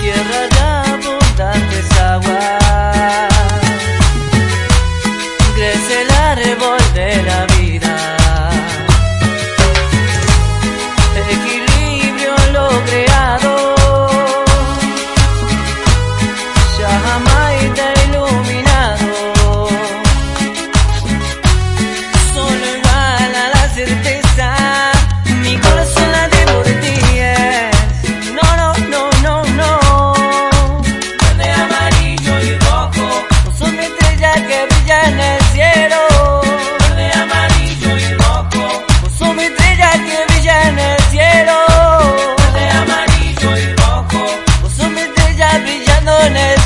tierra de abundantes aguas, crece el árbol de la vida. Los hombres de ella brillando en el